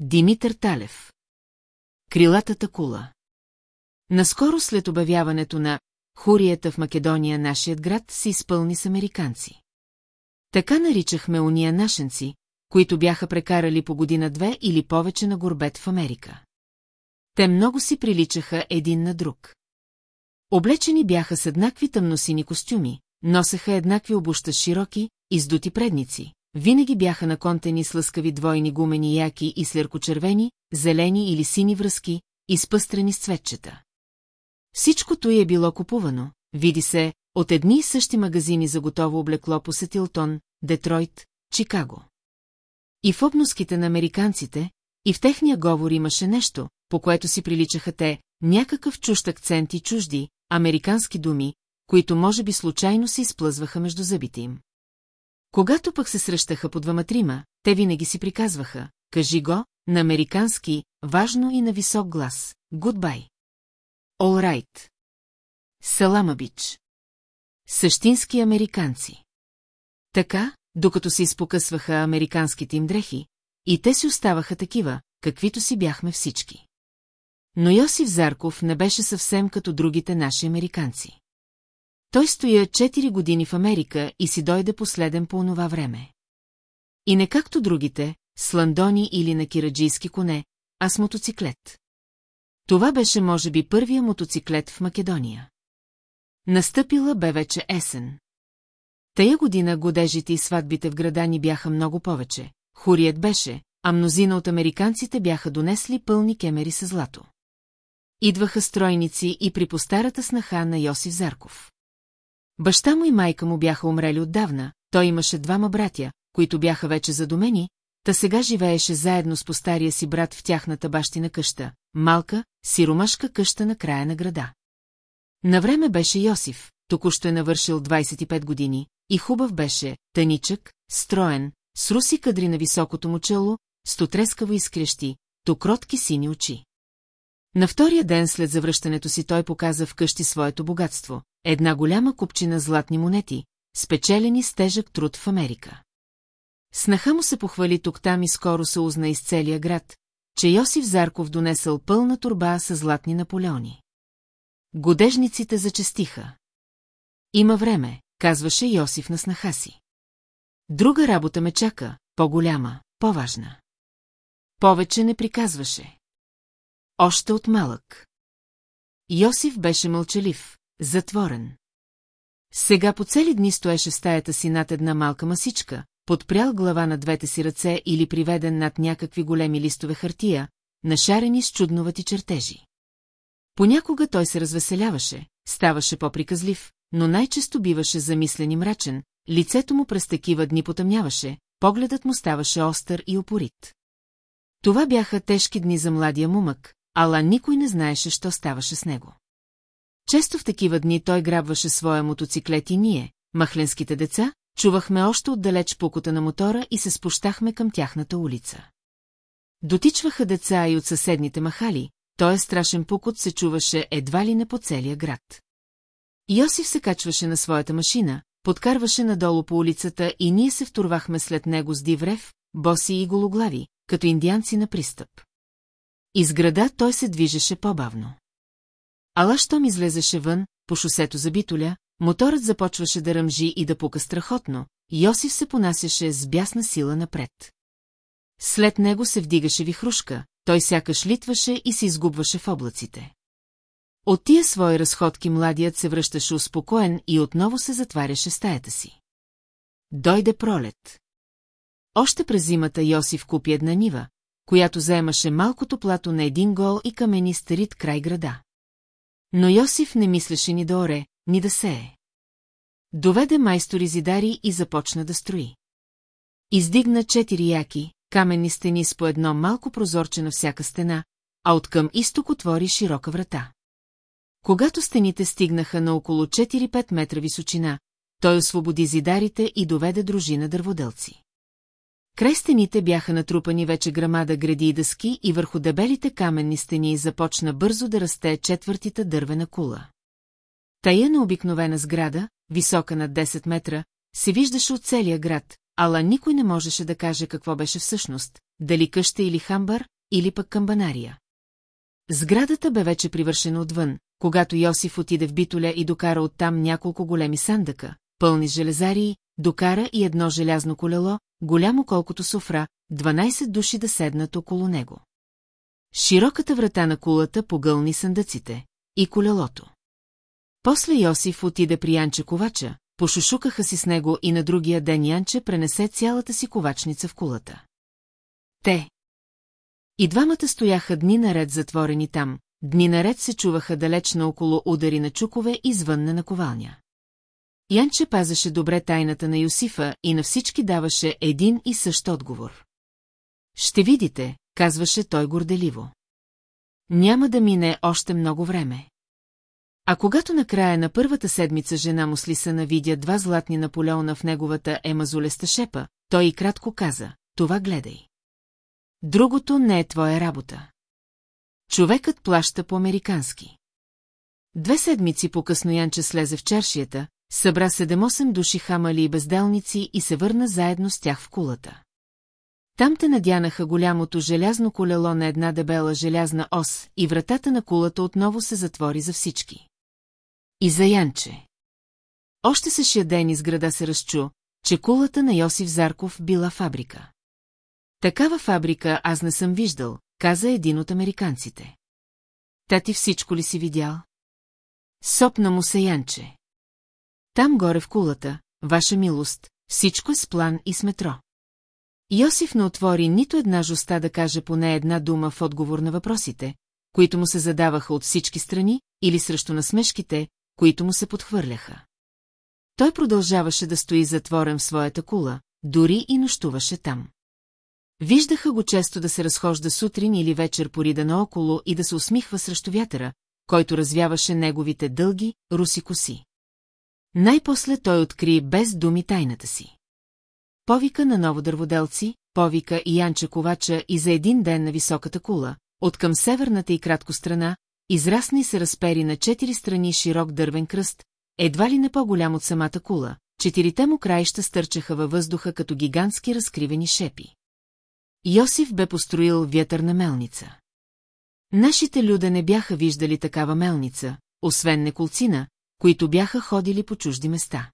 Димитър Талев. Крилатата кула. Наскоро след обявяването на Хурията в Македония нашият град се изпълни с американци. Така наричахме уния нашенци, които бяха прекарали по година-две или повече на горбет в Америка. Те много си приличаха един на друг. Облечени бяха с еднакви тъмносини костюми, носеха еднакви обуща широки, издути предници, винаги бяха наконтени с лъскави двойни гумени яки и слеркочервени, зелени или сини връзки, изпъстрени с цветчета. Всичкото й е било купувано, види се, от едни и същи магазини за готово облекло по Сетилтон, Детройт, Чикаго. И в обноските на американците, и в техния говор имаше нещо, по което си приличаха те, някакъв чужд акцент и чужди, американски думи, които може би случайно се изплъзваха между зъбите им. Когато пък се срещаха по двама-трима, те винаги си приказваха, кажи го, на американски, важно и на висок глас, гудбай. All right. Салама бич. Същински американци. Така, докато се изпокъсваха американските им дрехи, и те си оставаха такива, каквито си бяхме всички. Но Йосиф Зарков не беше съвсем като другите наши американци. Той стоя 4 години в Америка и си дойде последен по онова време. И не както другите, с ландони или на кираджийски коне, а с мотоциклет. Това беше може би първия мотоциклет в Македония. Настъпила бе вече есен. Тая година годежите и сватбите в града ни бяха много повече. Хурият беше, а мнозина от американците бяха донесли пълни кемери с злато. Идваха стройници и при постарата снаха на Йосиф Зарков. Баща му и майка му бяха умрели отдавна, той имаше двама братя, които бяха вече задумени, та сега живееше заедно с постария си брат в тяхната бащина къща, малка, сиромашка къща на края на града. Навреме беше Йосиф, току-що е навършил 25 години, и хубав беше, тъничък, строен, с руси кадри на високото му чело, стотрескаво изкрещи, то кротки сини очи. На втория ден след завръщането си той показа вкъщи своето богатство, една голяма купчина златни монети, спечелени с тежък труд в Америка. Снаха му се похвали тук-там и скоро се узна из целия град, че Йосиф Зарков донесъл пълна турба с златни наполеони. Годежниците зачестиха. Има време, казваше Йосиф на снаха си. Друга работа ме чака, по-голяма, по-важна. Повече не приказваше. Още от малък. Йосиф беше мълчалив, затворен. Сега по цели дни стоеше стаята си над една малка масичка, подпрял глава на двете си ръце или приведен над някакви големи листове хартия, нашарени с чудновати чертежи. Понякога той се развеселяваше, ставаше по-приказлив, но най-често биваше замислен и мрачен, лицето му през такива дни потъмняваше, погледът му ставаше остър и опорит. Това бяха тежки дни за младия мумък, ала никой не знаеше, що ставаше с него. Често в такива дни той грабваше своя мотоциклет и ние, махленските деца, чувахме още отдалеч пукота на мотора и се спущахме към тяхната улица. Дотичваха деца и от съседните махали, той страшен пукот се чуваше едва ли не по целия град. Йосиф се качваше на своята машина, подкарваше надолу по улицата и ние се втурвахме след него с диврев, боси и гологлави, като индианци на пристъп. Из града той се движеше по-бавно. Ала щом излезеше вън, по шосето за битоля, моторът започваше да ръмжи и да пука страхотно, Йосиф се понасяше с бясна сила напред. След него се вдигаше вихрушка, той сякаш литваше и се изгубваше в облаците. От тия свои разходки младият се връщаше успокоен и отново се затваряше стаята си. Дойде пролет. Още през зимата Йосиф купи една нива, която заемаше малкото плато на един гол и камени старит край града. Но Йосиф не мислеше ни да оре, ни да сее. Доведе майстори зидари и започна да строи. Издигна четири яки, каменни стени с по едно малко прозорче на всяка стена, а откъм изток отвори широка врата. Когато стените стигнаха на около 4-5 метра височина, той освободи зидарите и доведе дружина дърводелци. Край стените бяха натрупани вече грамада гради и дъски и върху дебелите каменни стени започна бързо да расте четвъртита дървена кула. Тая на обикновена сграда, висока над 10 метра, се виждаше от целия град, ала никой не можеше да каже какво беше всъщност, дали къща или хамбар, или пък камбанария. Сградата бе вече привършена отвън, когато Йосиф отиде в Битоля и докара оттам няколко големи сандъка, пълни железарии, докара и едно желязно колело, голямо колкото софра, 12 души да седнат около него. Широката врата на кулата погълни съндъците и колелото. После Йосиф отиде при Янче Ковача, пошушукаха си с него и на другия ден Янче пренесе цялата си ковачница в кулата. Те. И двамата стояха дни наред затворени там, дни наред се чуваха далеч наоколо удари на чукове извън на наковалня. Янче пазеше добре тайната на Йосифа и на всички даваше един и същ отговор. Ще видите, казваше той горделиво. Няма да мине още много време. А когато накрая на първата седмица жена му слисана видя два златни Наполеона в неговата емазолеста шепа, той и кратко каза, това гледай. Другото не е твоя работа. Човекът плаща по-американски. Две седмици по-късно Янче слезе в чаршията, събра седем-осем души хамали и безделници и се върна заедно с тях в кулата. Там те надянаха голямото желязно колело на една дебела желязна ос и вратата на кулата отново се затвори за всички. И за Янче. Още същия ден из града се разчу, че кулата на Йосиф Зарков била фабрика. Такава фабрика аз не съм виждал, каза един от американците. Та ти всичко ли си видял? Сопна му се Янче. Там горе в кулата, ваша милост, всичко е с план и с метро. Йосиф не отвори нито една жуста да каже поне една дума в отговор на въпросите, които му се задаваха от всички страни, или срещу насмешките, които му се подхвърляха. Той продължаваше да стои затворен в своята кула, дори и нощуваше там. Виждаха го често да се разхожда сутрин или вечер по рида наоколо и да се усмихва срещу вятъра, който развяваше неговите дълги, руси коси. Най-после той откри без думи тайната си. Повика на ново дърводелци, повика и Янче Ковача и за един ден на високата кула, от към северната и кратко страна, израсна и се разпери на четири страни широк дървен кръст, едва ли не по-голям от самата кула, четирите му краища стърчаха във въздуха като гигантски разкривени шепи. Йосиф бе построил вятърна мелница. Нашите люда не бяха виждали такава мелница, освен неколцина, които бяха ходили по чужди места.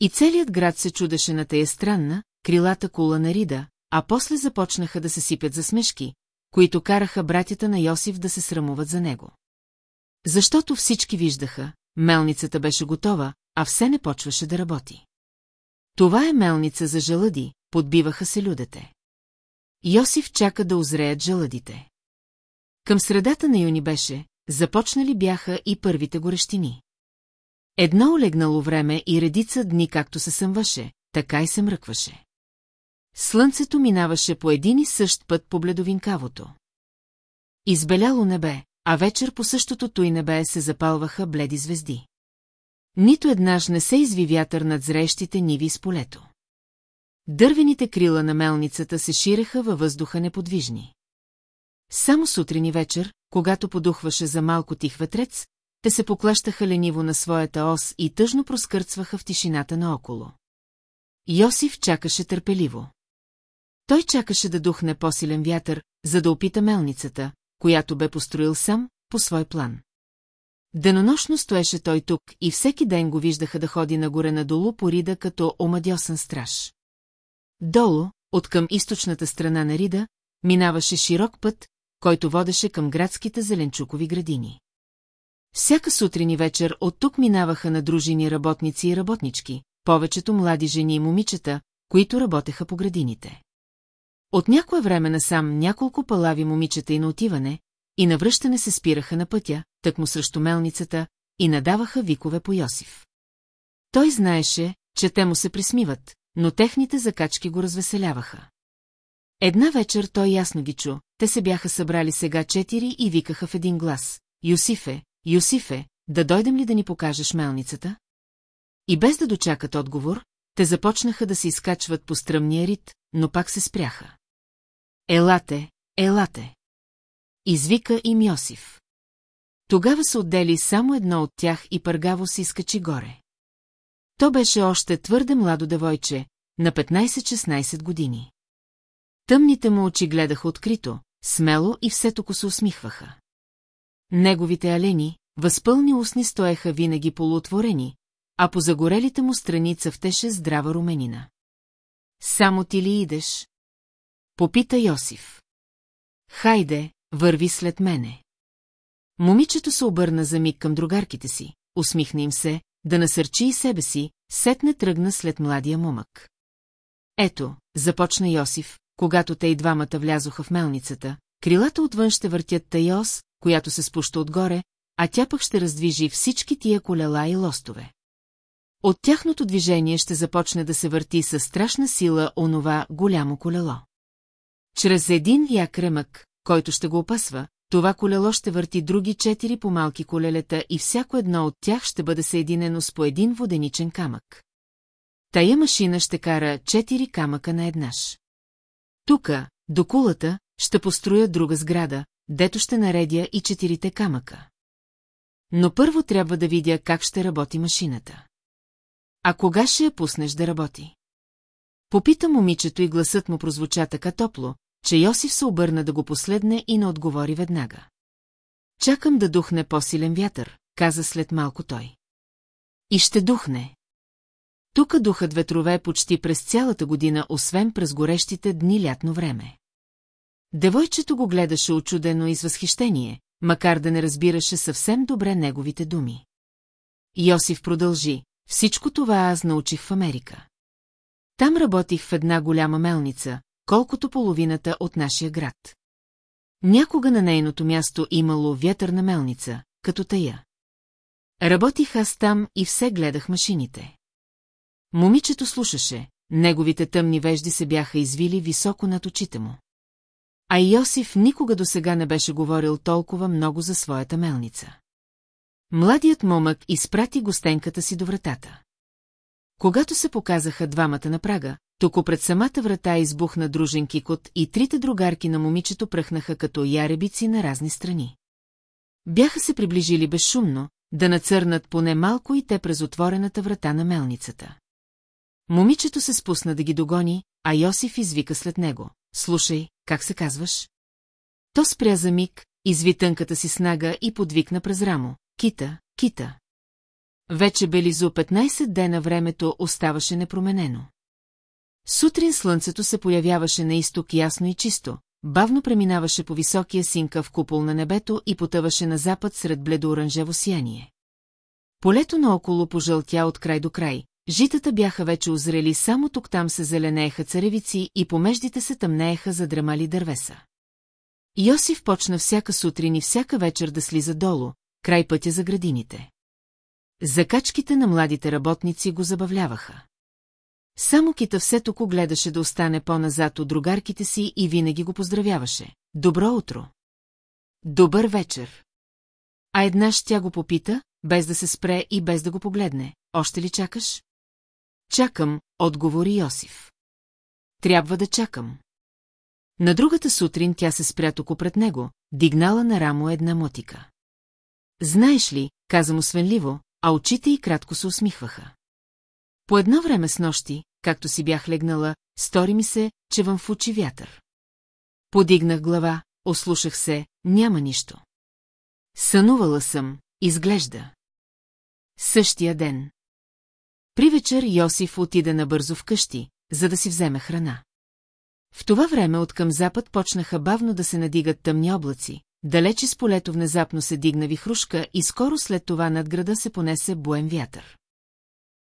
И целият град се чудеше на тая странна, крилата кула на Рида, а после започнаха да се сипят за смешки, които караха братята на Йосиф да се срамуват за него. Защото всички виждаха, мелницата беше готова, а все не почваше да работи. Това е мелница за жалъди, подбиваха се людете. Йосиф чака да озреят жалъдите. Към средата на юни беше, започнали бяха и първите горещини. Едно олегнало време и редица дни както се съмваше, така и се мръкваше. Слънцето минаваше по един и същ път по бледовинкавото. Избеляло небе, а вечер по същото той небе се запалваха бледи звезди. Нито еднаж не се изви вятър над зрещите ниви с полето. Дървените крила на мелницата се ширеха във въздуха неподвижни. Само сутрин и вечер, когато подухваше за малко тих ветрец, те се поклащаха лениво на своята ос и тъжно проскърцваха в тишината наоколо. Йосиф чакаше търпеливо. Той чакаше да духне по-силен вятър, за да опита мелницата, която бе построил сам, по свой план. Денонощно стоеше той тук и всеки ден го виждаха да ходи нагоре-надолу по рида като омадьосан страж. Долу, от към източната страна на рида, минаваше широк път, който водеше към градските зеленчукови градини. Всяка сутрин и вечер от тук минаваха надружени работници и работнички, повечето млади жени и момичета, които работеха по градините. От някое време насам няколко палави момичета и на отиване, и на връщане се спираха на пътя, тъкмо срещу мелницата, и надаваха викове по Йосиф. Той знаеше, че те му се присмиват, но техните закачки го развеселяваха. Една вечер той ясно ги чу, те се бяха събрали сега четири и викаха в един глас. Юсифе, Юсифе, да дойдем ли да ни покажеш мелницата? И без да дочакат отговор, те започнаха да се изкачват по стръмния рит, но пак се спряха. Елате, елате! Извика им Йосиф. Тогава се отдели само едно от тях и пъргаво се изкачи горе. То беше още твърде младо девойче, на 15-16 години. Тъмните му очи гледаха открито, смело и все току се усмихваха. Неговите алени, възпълни устни стоеха винаги полуотворени, а по загорелите му страни цъфтеше здрава руменина. Само ти ли идеш? Попита Йосиф. Хайде, върви след мене. Момичето се обърна за миг към другарките си, усмихна им се, да насърчи и себе си, сетне тръгна след младия момък. Ето, започна Йосиф, когато те и двамата влязоха в мелницата, крилата отвън ще въртят тайос, която се спуща отгоре, а тя пък ще раздвижи всички тия колела и лостове. От тяхното движение ще започне да се върти със страшна сила онова голямо колело. Чрез един як ремък, който ще го опасва, това колело ще върти други четири по-малки колелета и всяко едно от тях ще бъде съединено с по един воденичен камък. Тая машина ще кара четири камъка на еднаш. Тука, до кулата, ще построя друга сграда, дето ще наредя и четирите камъка. Но първо трябва да видя как ще работи машината. А кога ще я пуснеш да работи? Попита момичето и гласът му прозвуча така топло, че Йосиф се обърна да го последне и не отговори веднага. Чакам да духне по-силен вятър, каза след малко той. И ще духне. Тука духат ветрове почти през цялата година, освен през горещите дни лятно време. Девойчето го гледаше очудено и с възхищение, макар да не разбираше съвсем добре неговите думи. Йосиф продължи, всичко това аз научих в Америка. Там работих в една голяма мелница, колкото половината от нашия град. Някога на нейното място имало вятърна мелница, като тая. Работих аз там и все гледах машините. Момичето слушаше, неговите тъмни вежди се бяха извили високо над очите му. А Йосиф никога до сега не беше говорил толкова много за своята мелница. Младият момък изпрати гостенката си до вратата. Когато се показаха двамата на прага, Току пред самата врата избухна дружен кикот и трите другарки на момичето пръхнаха като яребици на разни страни. Бяха се приближили безшумно, да нацърнат поне малко и те през отворената врата на мелницата. Момичето се спусна да ги догони, а Йосиф извика след него. Слушай, как се казваш? То спря за миг, изви тънката си снага и подвикна през рамо. Кита, кита. Вече белизо 15 дена времето оставаше непроменено. Сутрин слънцето се появяваше на изток ясно и чисто, бавно преминаваше по високия синка в купол на небето и потъваше на запад сред бледо-оранжево сияние. Полето наоколо пожълтя от край до край, житата бяха вече озрели, само тук-там се зеленееха царевици и помеждите се тъмнееха задремали дървеса. Йосиф почна всяка сутрин и всяка вечер да слиза долу, край пътя за градините. Закачките на младите работници го забавляваха. Само Кита все току гледаше да остане по-назад от другарките си и винаги го поздравяваше. Добро утро! Добър вечер! А еднаш тя го попита, без да се спре и без да го погледне. Още ли чакаш? Чакам, отговори Йосиф. Трябва да чакам. На другата сутрин тя се спря току пред него, дигнала на рамо една мотика. Знаеш ли, каза му свенливо, а очите й кратко се усмихваха. По едно време с нощи, както си бях легнала, стори ми се, че вън фучи вятър. Подигнах глава, ослушах се, няма нищо. Сънувала съм, изглежда. Същия ден. При вечер Йосиф отида набързо вкъщи, за да си вземе храна. В това време от към запад почнаха бавно да се надигат тъмни облаци, далече с полето внезапно се дигна вихрушка и скоро след това над града се понесе буен вятър.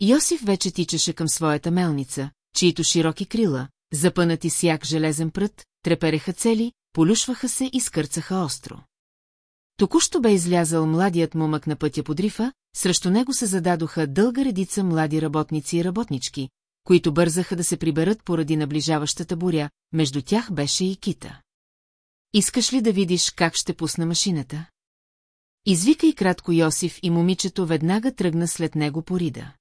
Йосиф вече тичаше към своята мелница, чието широки крила, запънати с як железен прът, трепереха цели, полюшваха се и скърцаха остро. Току-що бе излязал младият момък на пътя под рифа, срещу него се зададоха дълга редица млади работници и работнички, които бързаха да се приберат поради наближаващата буря, между тях беше и кита. Искаш ли да видиш как ще пусна машината? Извика и кратко Йосиф и момичето веднага тръгна след него по рида.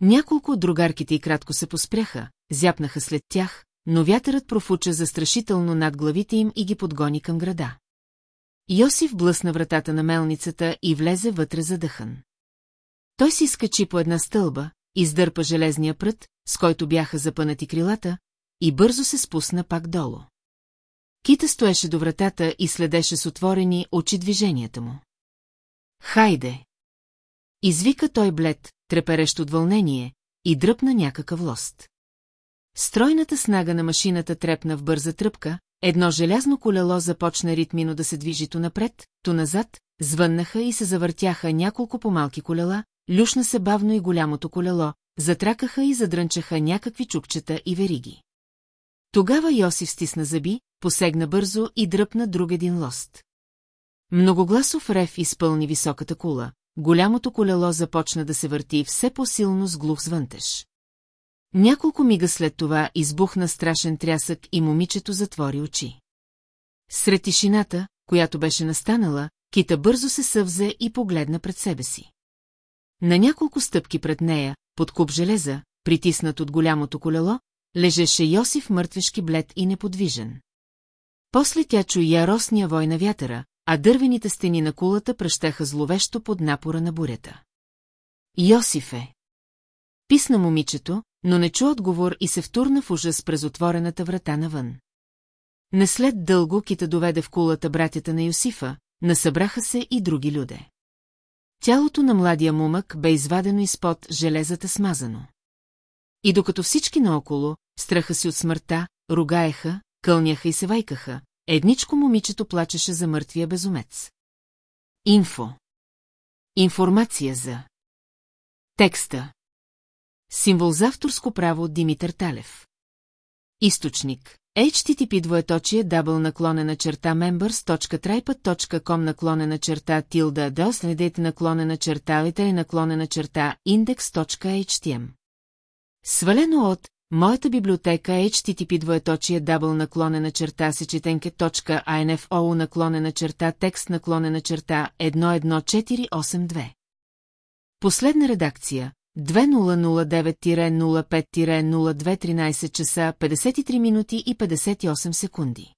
Няколко от другарките и кратко се поспряха, зяпнаха след тях, но вятърът профуча застрашително над главите им и ги подгони към града. Йосиф блъсна вратата на мелницата и влезе вътре задъхан. Той си скачи по една стълба, издърпа железния прът, с който бяха запънати крилата, и бързо се спусна пак долу. Кита стоеше до вратата и следеше с отворени очи движенията му. Хайде! Извика той блед, треперещ от вълнение, и дръпна някакъв лост. Стройната снага на машината трепна в бърза тръпка, едно желязно колело започна ритмино да се движи то напред, то назад, звъннаха и се завъртяха няколко по-малки колела, люшна се бавно и голямото колело, затракаха и задрънчаха някакви чукчета и вериги. Тогава Йосиф стисна зъби, посегна бързо и дръпна друг един лост. Многогласов рев изпълни високата кула, голямото колело започна да се върти все по-силно с глух звънтеж. Няколко мига след това избухна страшен трясък и момичето затвори очи. Сред тишината, която беше настанала, Кита бързо се съвзе и погледна пред себе си. На няколко стъпки пред нея, под куп железа, притиснат от голямото колело, лежеше Йосиф мъртвешки блед и неподвижен. После тя чу яростния вой на вятъра, а дървените стени на кулата пръщаха зловещо под напора на бурята. Йосифе! Писна момичето, но не чу отговор и се втурна в ужас през отворената врата навън. Не след дълго кита доведе в кулата братята на Йосифа, насъбраха се и други люде. Тялото на младия мумък бе извадено изпод железата смазано. И докато всички наоколо, страха си от смъртта, ругаеха, кълняха и се вайкаха, едничко момичето плачеше за мъртвия безумец. Инфо. Информация за Текста. Символ за авторско право Димитър Талев. Източник. HTTP двоеточие дабл наклонена черта members.tripad.com наклонена черта tilda dos наклонена черта литери наклонена черта index.htm. Свалено от Моята библиотека HTTP двоеточие дабл наклонена черта сечетенке.info наклонена черта текст наклонена черта 11482. Последна редакция 2009-05-0213 часа 53 минути и 58 секунди.